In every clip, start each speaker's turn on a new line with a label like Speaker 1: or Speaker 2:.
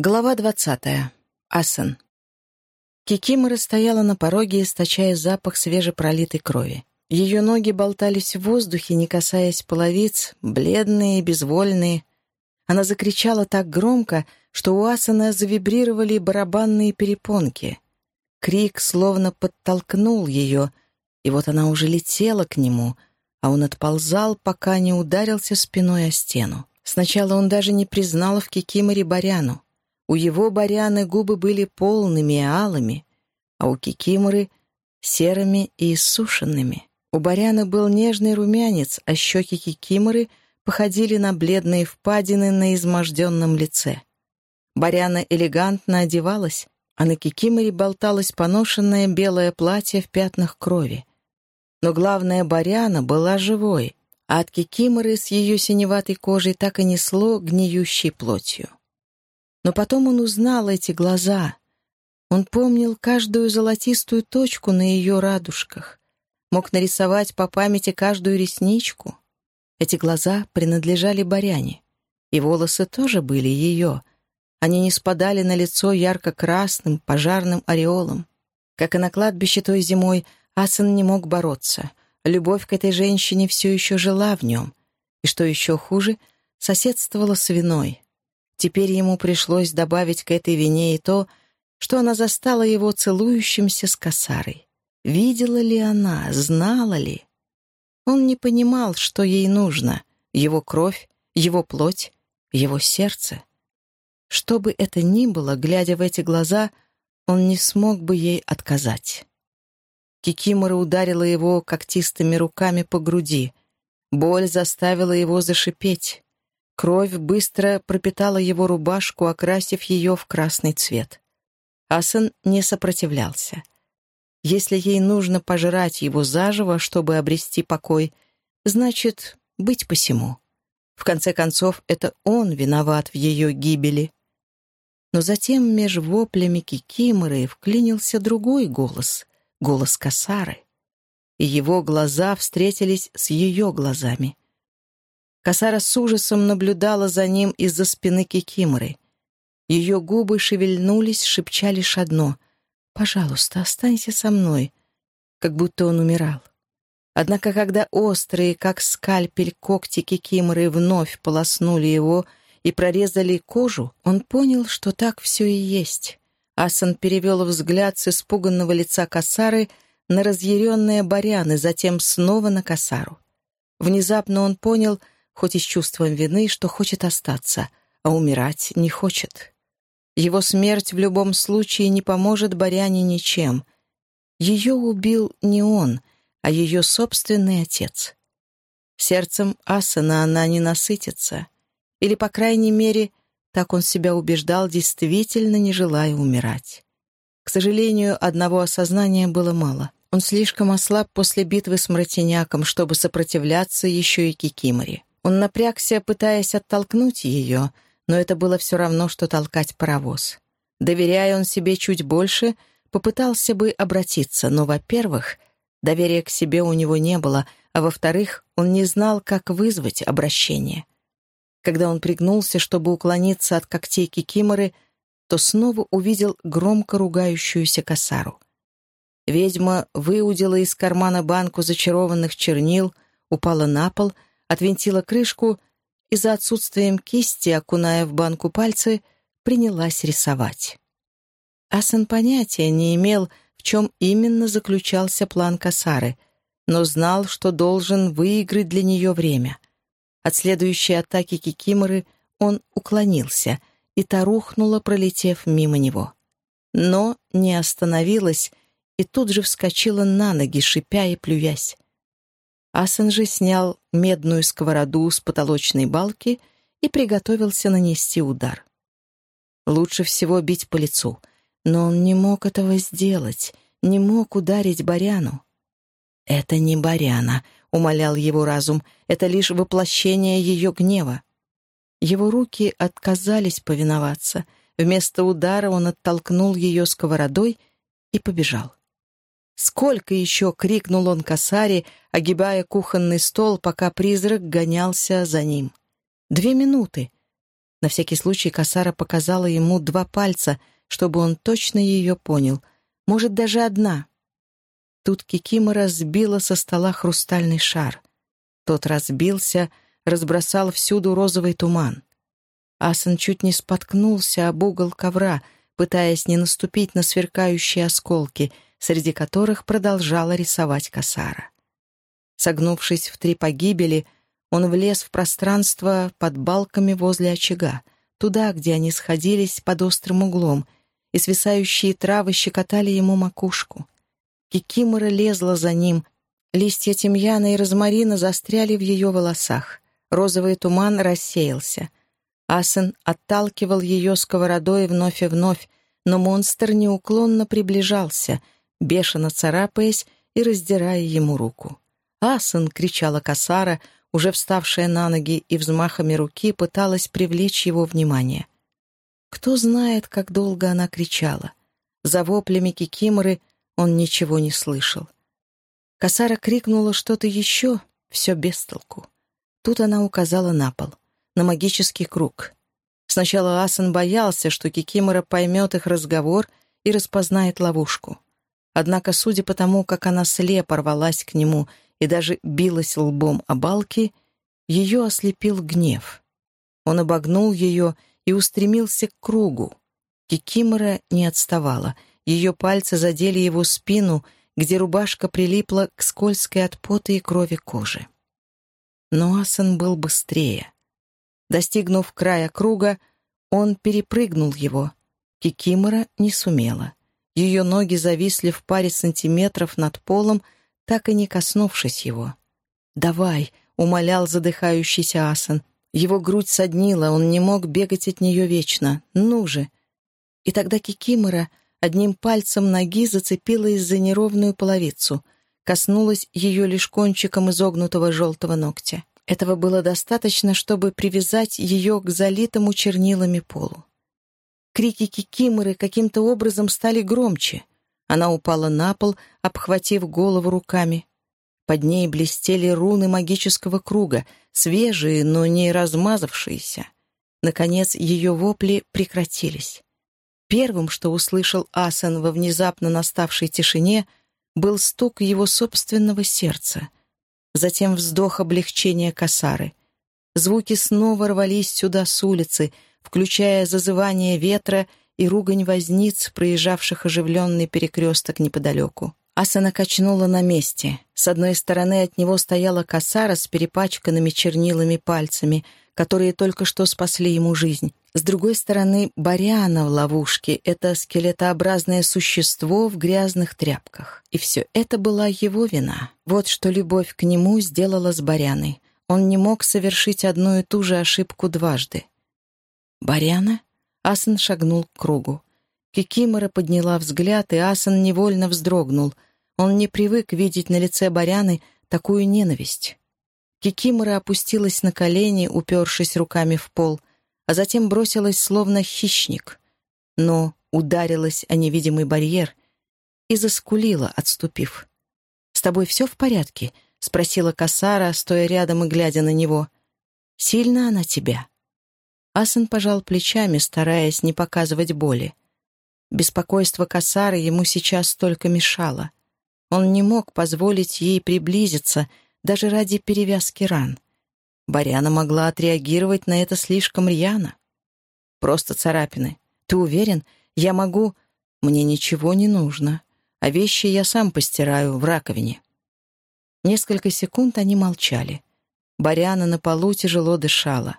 Speaker 1: Глава двадцатая. Асан. Кикимора стояла на пороге, источая запах свежепролитой крови. Ее ноги болтались в воздухе, не касаясь половиц, бледные и безвольные. Она закричала так громко, что у Асана завибрировали барабанные перепонки. Крик словно подтолкнул ее, и вот она уже летела к нему, а он отползал, пока не ударился спиной о стену. Сначала он даже не признал в Кикиморе Баряну — у его баряны губы были полными и алыми, а у Кикиморы — серыми и иссушенными. У баряны был нежный румянец, а щеки Кикиморы походили на бледные впадины на изможденном лице. Баряна элегантно одевалась, а на Кикиморе болталось поношенное белое платье в пятнах крови. Но главное, Баряна была живой, а от Кикиморы с ее синеватой кожей так и несло гниющей плотью. Но потом он узнал эти глаза. Он помнил каждую золотистую точку на ее радужках, мог нарисовать по памяти каждую ресничку. Эти глаза принадлежали Баряне, и волосы тоже были ее. Они не спадали на лицо ярко-красным пожарным ореолом. Как и на кладбище той зимой, Асан не мог бороться. Любовь к этой женщине все еще жила в нем. И что еще хуже, соседствовала с виной. Теперь ему пришлось добавить к этой вине и то, что она застала его целующимся с косарой. Видела ли она, знала ли? Он не понимал, что ей нужно — его кровь, его плоть, его сердце. Что бы это ни было, глядя в эти глаза, он не смог бы ей отказать. Кикимора ударила его когтистыми руками по груди. Боль заставила его зашипеть. Кровь быстро пропитала его рубашку, окрасив ее в красный цвет. Асан не сопротивлялся. Если ей нужно пожрать его заживо, чтобы обрести покой, значит, быть посему. В конце концов, это он виноват в ее гибели. Но затем меж воплями Кикиморы вклинился другой голос, голос Касары, и его глаза встретились с ее глазами. Касара с ужасом наблюдала за ним из-за спины Кикиморы. Ее губы шевельнулись, шепча лишь одно «Пожалуйста, останься со мной», как будто он умирал. Однако, когда острые, как скальпель, когти Кикиморы вновь полоснули его и прорезали кожу, он понял, что так все и есть. Асан перевел взгляд с испуганного лица Касары на разъяренные баряны, затем снова на Касару. Внезапно он понял — хоть и с чувством вины, что хочет остаться, а умирать не хочет. Его смерть в любом случае не поможет Баряне ничем. Ее убил не он, а ее собственный отец. Сердцем Асана она не насытится. Или, по крайней мере, так он себя убеждал, действительно не желая умирать. К сожалению, одного осознания было мало. Он слишком ослаб после битвы с Мратиняком, чтобы сопротивляться еще и Кикиморе. Он напрягся, пытаясь оттолкнуть ее, но это было все равно, что толкать паровоз. Доверяя он себе чуть больше, попытался бы обратиться, но, во-первых, доверия к себе у него не было, а во-вторых, он не знал, как вызвать обращение. Когда он пригнулся, чтобы уклониться от когтей Кикиморы, то снова увидел громко ругающуюся косару. Ведьма выудила из кармана банку зачарованных чернил, упала на пол — отвинтила крышку и за отсутствием кисти, окуная в банку пальцы, принялась рисовать. Асан понятия не имел, в чем именно заключался план Касары, но знал, что должен выиграть для нее время. От следующей атаки Кикиморы он уклонился, и та рухнула, пролетев мимо него. Но не остановилась и тут же вскочила на ноги, шипя и плюясь. Асан же снял медную сковороду с потолочной балки и приготовился нанести удар. Лучше всего бить по лицу, но он не мог этого сделать, не мог ударить Баряну. «Это не Баряна», — умолял его разум, — «это лишь воплощение ее гнева». Его руки отказались повиноваться. Вместо удара он оттолкнул ее сковородой и побежал. «Сколько еще?» — крикнул он косаре, огибая кухонный стол, пока призрак гонялся за ним. «Две минуты. На всякий случай Касара показала ему два пальца, чтобы он точно ее понял. Может, даже одна. Тут Кикимора сбила со стола хрустальный шар. Тот разбился, разбросал всюду розовый туман. Асан чуть не споткнулся об угол ковра, пытаясь не наступить на сверкающие осколки, среди которых продолжала рисовать Касара. Согнувшись в три погибели, он влез в пространство под балками возле очага, туда, где они сходились под острым углом, и свисающие травы щекотали ему макушку. Кикимора лезла за ним, листья тимьяна и розмарина застряли в ее волосах. Розовый туман рассеялся. Асен отталкивал ее сковородой вновь и вновь, но монстр неуклонно приближался, бешено царапаясь и раздирая ему руку. «Асан!» — кричала Касара, уже вставшая на ноги и взмахами руки пыталась привлечь его внимание. Кто знает, как долго она кричала. За воплями Кикиморы он ничего не слышал. Касара крикнула что-то еще, все без толку. Тут она указала на пол, на магический круг. Сначала Асан боялся, что Кикимора поймет их разговор и распознает ловушку. Однако, судя по тому, как она слепо рвалась к нему и даже билась лбом о балки, ее ослепил гнев. Он обогнул ее и устремился к кругу. Кикимора не отставала. Ее пальцы задели его спину, где рубашка прилипла к скользкой от пота и крови кожи. Но Асан был быстрее. Достигнув края круга, он перепрыгнул его. Кикимора не сумела. Ее ноги зависли в паре сантиметров над полом, так и не коснувшись его. «Давай!» — умолял задыхающийся Асан. Его грудь соднила, он не мог бегать от нее вечно. «Ну же!» И тогда Кикимора одним пальцем ноги зацепилась за неровную половицу, коснулась ее лишь кончиком изогнутого желтого ногтя. Этого было достаточно, чтобы привязать ее к залитому чернилами полу. Крики Кикиморы каким-то образом стали громче. Она упала на пол, обхватив голову руками. Под ней блестели руны магического круга, свежие, но не размазавшиеся. Наконец, ее вопли прекратились. Первым, что услышал Асан во внезапно наставшей тишине, был стук его собственного сердца. Затем вздох облегчения косары. Звуки снова рвались сюда с улицы, включая зазывание ветра и ругань возниц, проезжавших оживленный перекресток неподалеку. Асана качнула на месте. С одной стороны от него стояла косара с перепачканными чернилами пальцами, которые только что спасли ему жизнь. С другой стороны, Бариана в ловушке — это скелетообразное существо в грязных тряпках. И все это была его вина. Вот что любовь к нему сделала с Баряной. Он не мог совершить одну и ту же ошибку дважды. «Баряна?» Асан шагнул к кругу. Кикимора подняла взгляд, и Асан невольно вздрогнул. Он не привык видеть на лице Баряны такую ненависть. Кикимора опустилась на колени, упершись руками в пол — а затем бросилась словно хищник, но ударилась о невидимый барьер и заскулила, отступив. «С тобой все в порядке?» — спросила Касара, стоя рядом и глядя на него. «Сильно она тебя?» Асан пожал плечами, стараясь не показывать боли. Беспокойство Касары ему сейчас только мешало. Он не мог позволить ей приблизиться даже ради перевязки ран. Баряна могла отреагировать на это слишком рьяно. Просто царапины. Ты уверен? Я могу... Мне ничего не нужно. А вещи я сам постираю в раковине. Несколько секунд они молчали. Баряна на полу тяжело дышала.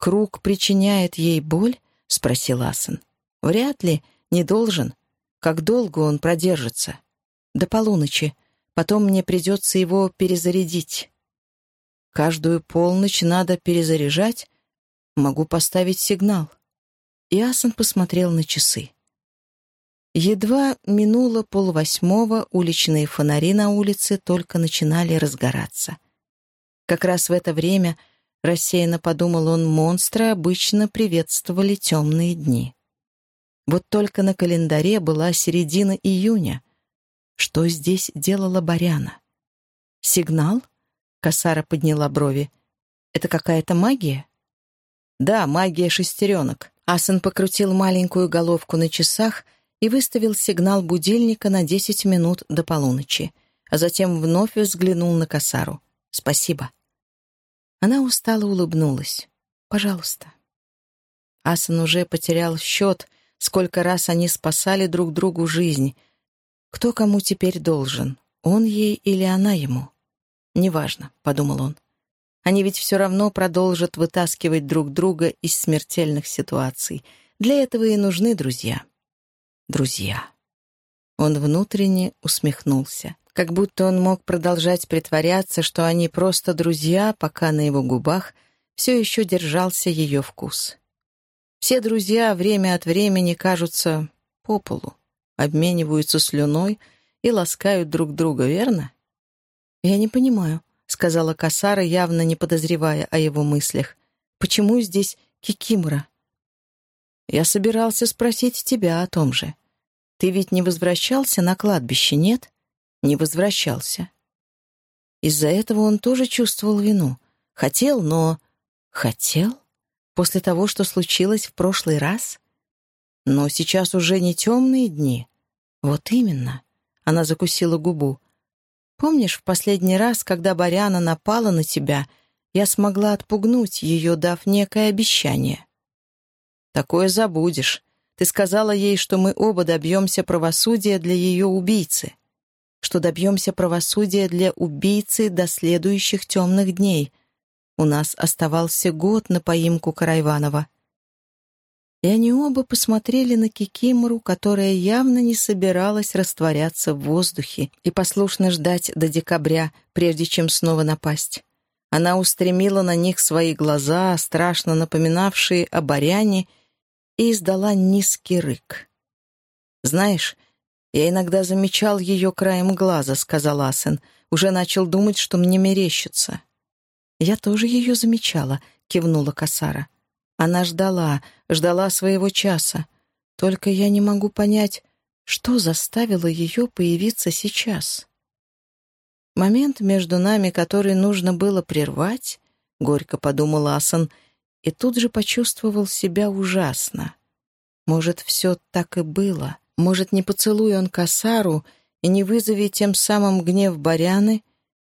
Speaker 1: «Круг причиняет ей боль?» — спросил Асан. «Вряд ли. Не должен. Как долго он продержится?» «До полуночи. Потом мне придется его перезарядить». Каждую полночь надо перезаряжать? Могу поставить сигнал. И Асан посмотрел на часы. Едва минуло полвосьмого, уличные фонари на улице только начинали разгораться. Как раз в это время, рассеянно подумал он, монстры обычно приветствовали темные дни. Вот только на календаре была середина июня. Что здесь делала Баряна? Сигнал? Касара подняла брови. «Это какая-то магия?» Да, магия шестеренок. Асен покрутил маленькую головку на часах и выставил сигнал будильника на десять минут до полуночи, а затем вновь взглянул на косару. «Спасибо». Она устало улыбнулась. «Пожалуйста». Асан уже потерял счет, сколько раз они спасали друг другу жизнь. Кто кому теперь должен, он ей или она ему? «Неважно», — подумал он. «Они ведь все равно продолжат вытаскивать друг друга из смертельных ситуаций. Для этого и нужны друзья». Друзья. Он внутренне усмехнулся, как будто он мог продолжать притворяться, что они просто друзья, пока на его губах все еще держался ее вкус. Все друзья время от времени кажутся по полу, обмениваются слюной и ласкают друг друга, верно? «Я не понимаю», — сказала Касара, явно не подозревая о его мыслях. «Почему здесь Кикимора?» «Я собирался спросить тебя о том же. Ты ведь не возвращался на кладбище, нет?» «Не возвращался». Из-за этого он тоже чувствовал вину. Хотел, но... Хотел? После того, что случилось в прошлый раз? Но сейчас уже не темные дни. Вот именно. Она закусила губу. Помнишь, в последний раз, когда Баряна напала на тебя, я смогла отпугнуть ее, дав некое обещание? Такое забудешь. Ты сказала ей, что мы оба добьемся правосудия для ее убийцы. Что добьемся правосудия для убийцы до следующих темных дней. У нас оставался год на поимку Карайванова. И они оба посмотрели на Кикимору, которая явно не собиралась растворяться в воздухе и послушно ждать до декабря, прежде чем снова напасть. Она устремила на них свои глаза, страшно напоминавшие о баряне, и издала низкий рык. «Знаешь, я иногда замечал ее краем глаза», — сказал Асен. «Уже начал думать, что мне мерещится». «Я тоже ее замечала», — кивнула Касара. Она ждала, ждала своего часа. Только я не могу понять, что заставило ее появиться сейчас. Момент между нами, который нужно было прервать, — горько подумал Асан, и тут же почувствовал себя ужасно. Может, все так и было. Может, не поцелуй он косару и не вызови тем самым гнев Баряны,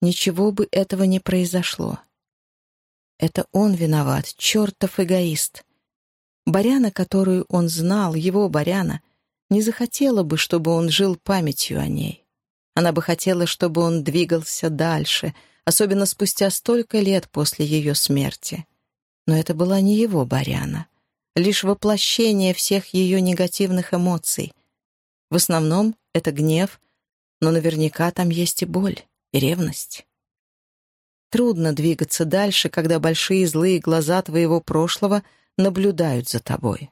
Speaker 1: ничего бы этого не произошло. Это он виноват, чертов эгоист. Баряна, которую он знал, его Баряна, не захотела бы, чтобы он жил памятью о ней. Она бы хотела, чтобы он двигался дальше, особенно спустя столько лет после ее смерти. Но это была не его Баряна, лишь воплощение всех ее негативных эмоций. В основном это гнев, но наверняка там есть и боль, и ревность. Трудно двигаться дальше, когда большие злые глаза твоего прошлого наблюдают за тобой.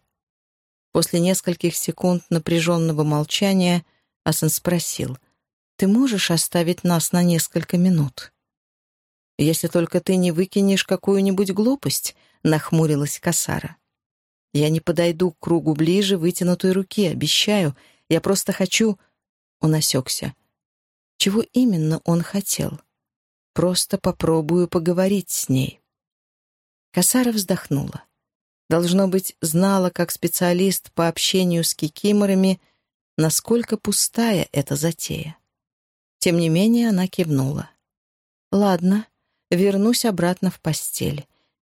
Speaker 1: После нескольких секунд напряженного молчания Асан спросил, «Ты можешь оставить нас на несколько минут?» «Если только ты не выкинешь какую-нибудь глупость», — нахмурилась Касара. «Я не подойду к кругу ближе вытянутой руки, обещаю. Я просто хочу...» Он осекся. Чего именно он хотел? Просто попробую поговорить с ней». Косара вздохнула. Должно быть, знала, как специалист по общению с кикиморами, насколько пустая эта затея. Тем не менее, она кивнула. «Ладно, вернусь обратно в постель.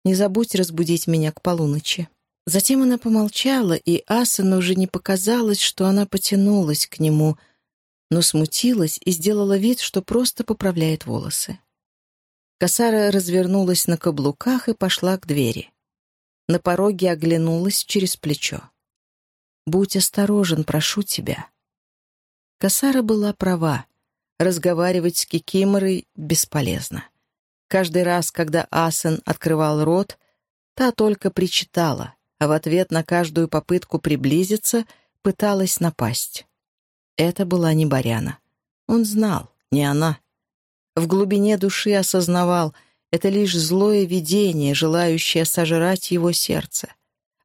Speaker 1: Не забудь разбудить меня к полуночи». Затем она помолчала, и Асану уже не показалось, что она потянулась к нему — но смутилась и сделала вид, что просто поправляет волосы. Косара развернулась на каблуках и пошла к двери. На пороге оглянулась через плечо. «Будь осторожен, прошу тебя». Косара была права. Разговаривать с Кикиморой бесполезно. Каждый раз, когда Асен открывал рот, та только причитала, а в ответ на каждую попытку приблизиться пыталась напасть. Это была не Баряна. Он знал, не она. В глубине души осознавал, это лишь злое видение, желающее сожрать его сердце.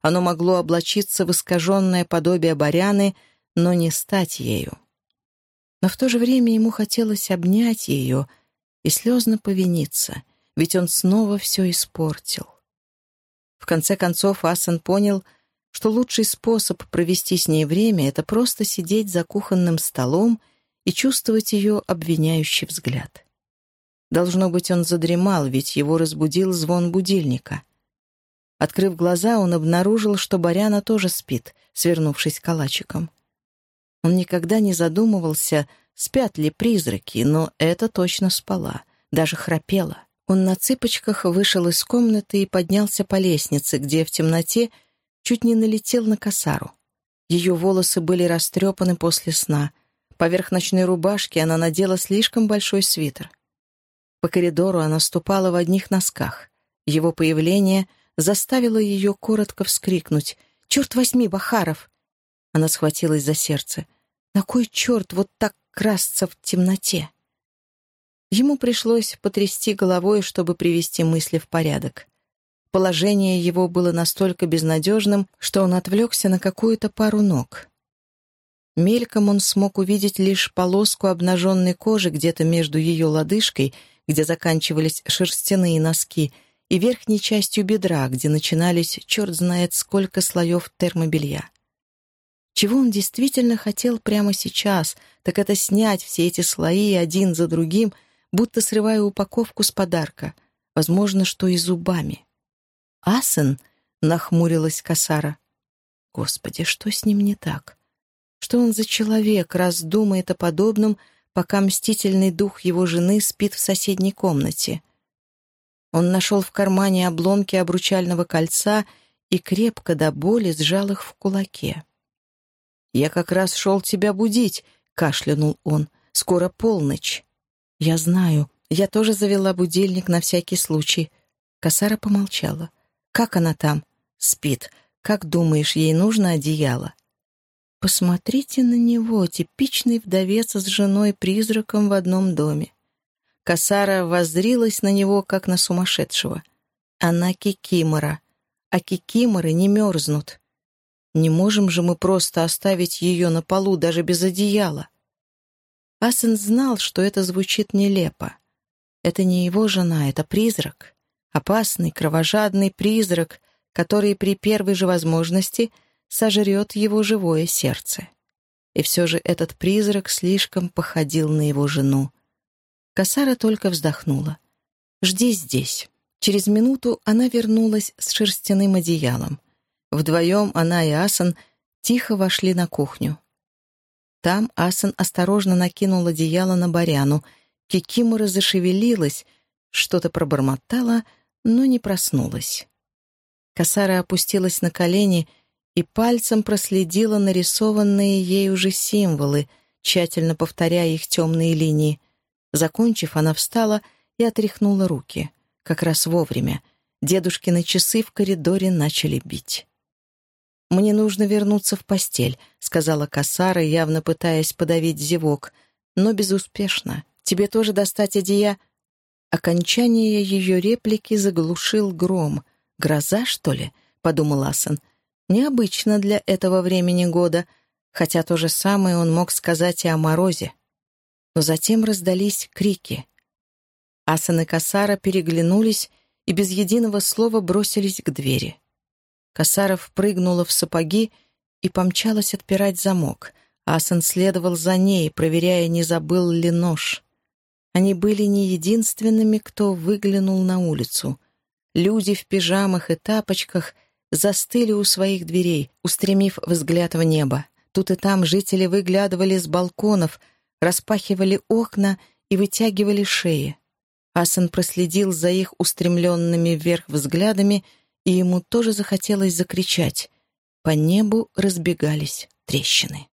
Speaker 1: Оно могло облачиться в искаженное подобие Баряны, но не стать ею. Но в то же время ему хотелось обнять ее и слезно повиниться, ведь он снова все испортил. В конце концов Асан понял, что лучший способ провести с ней время — это просто сидеть за кухонным столом и чувствовать ее обвиняющий взгляд. Должно быть, он задремал, ведь его разбудил звон будильника. Открыв глаза, он обнаружил, что Баряна тоже спит, свернувшись калачиком. Он никогда не задумывался, спят ли призраки, но это точно спала, даже храпела. Он на цыпочках вышел из комнаты и поднялся по лестнице, где в темноте чуть не налетел на косару. Ее волосы были растрепаны после сна. Поверх ночной рубашки она надела слишком большой свитер. По коридору она ступала в одних носках. Его появление заставило ее коротко вскрикнуть. «Черт возьми, Бахаров!» Она схватилась за сердце. «На кой черт вот так красться в темноте?» Ему пришлось потрясти головой, чтобы привести мысли в порядок. Положение его было настолько безнадежным, что он отвлекся на какую-то пару ног. Мельком он смог увидеть лишь полоску обнаженной кожи где-то между ее лодыжкой, где заканчивались шерстяные носки, и верхней частью бедра, где начинались черт знает сколько слоев термобелья. Чего он действительно хотел прямо сейчас, так это снять все эти слои один за другим — будто срывая упаковку с подарка, возможно, что и зубами. «Асен?» — нахмурилась Касара. «Господи, что с ним не так? Что он за человек, раз думает о подобном, пока мстительный дух его жены спит в соседней комнате?» Он нашел в кармане обломки обручального кольца и крепко до боли сжал их в кулаке. «Я как раз шел тебя будить», — кашлянул он. «Скоро полночь». «Я знаю. Я тоже завела будильник на всякий случай». Косара помолчала. «Как она там?» «Спит. Как думаешь, ей нужно одеяло?» «Посмотрите на него, типичный вдовец с женой-призраком в одном доме». Косара воззрилась на него, как на сумасшедшего. «Она кикимора, а кикиморы не мерзнут. Не можем же мы просто оставить ее на полу даже без одеяла». Асен знал, что это звучит нелепо. Это не его жена, это призрак. Опасный, кровожадный призрак, который при первой же возможности сожрет его живое сердце. И все же этот призрак слишком походил на его жену. Касара только вздохнула. «Жди здесь». Через минуту она вернулась с шерстяным одеялом. Вдвоем она и Асан тихо вошли на кухню. Там Асан осторожно накинул одеяло на Баряну. Кикимора зашевелилась, что-то пробормотала, но не проснулась. Косара опустилась на колени и пальцем проследила нарисованные ей уже символы, тщательно повторяя их темные линии. Закончив, она встала и отряхнула руки. Как раз вовремя. Дедушкины часы в коридоре начали бить. «Мне нужно вернуться в постель», — сказала Касара, явно пытаясь подавить зевок, но безуспешно. «Тебе тоже достать одея?» Окончание ее реплики заглушил гром. «Гроза, что ли?» — подумал Асан. «Необычно для этого времени года, хотя то же самое он мог сказать и о морозе». Но затем раздались крики. Асан и Касара переглянулись и без единого слова бросились к двери. Косаров прыгнула в сапоги и помчалась отпирать замок. Асан следовал за ней, проверяя, не забыл ли нож. Они были не единственными, кто выглянул на улицу. Люди в пижамах и тапочках застыли у своих дверей, устремив взгляд в небо. Тут и там жители выглядывали с балконов, распахивали окна и вытягивали шеи. Асан проследил за их устремленными вверх взглядами и ему тоже захотелось закричать. По небу разбегались трещины.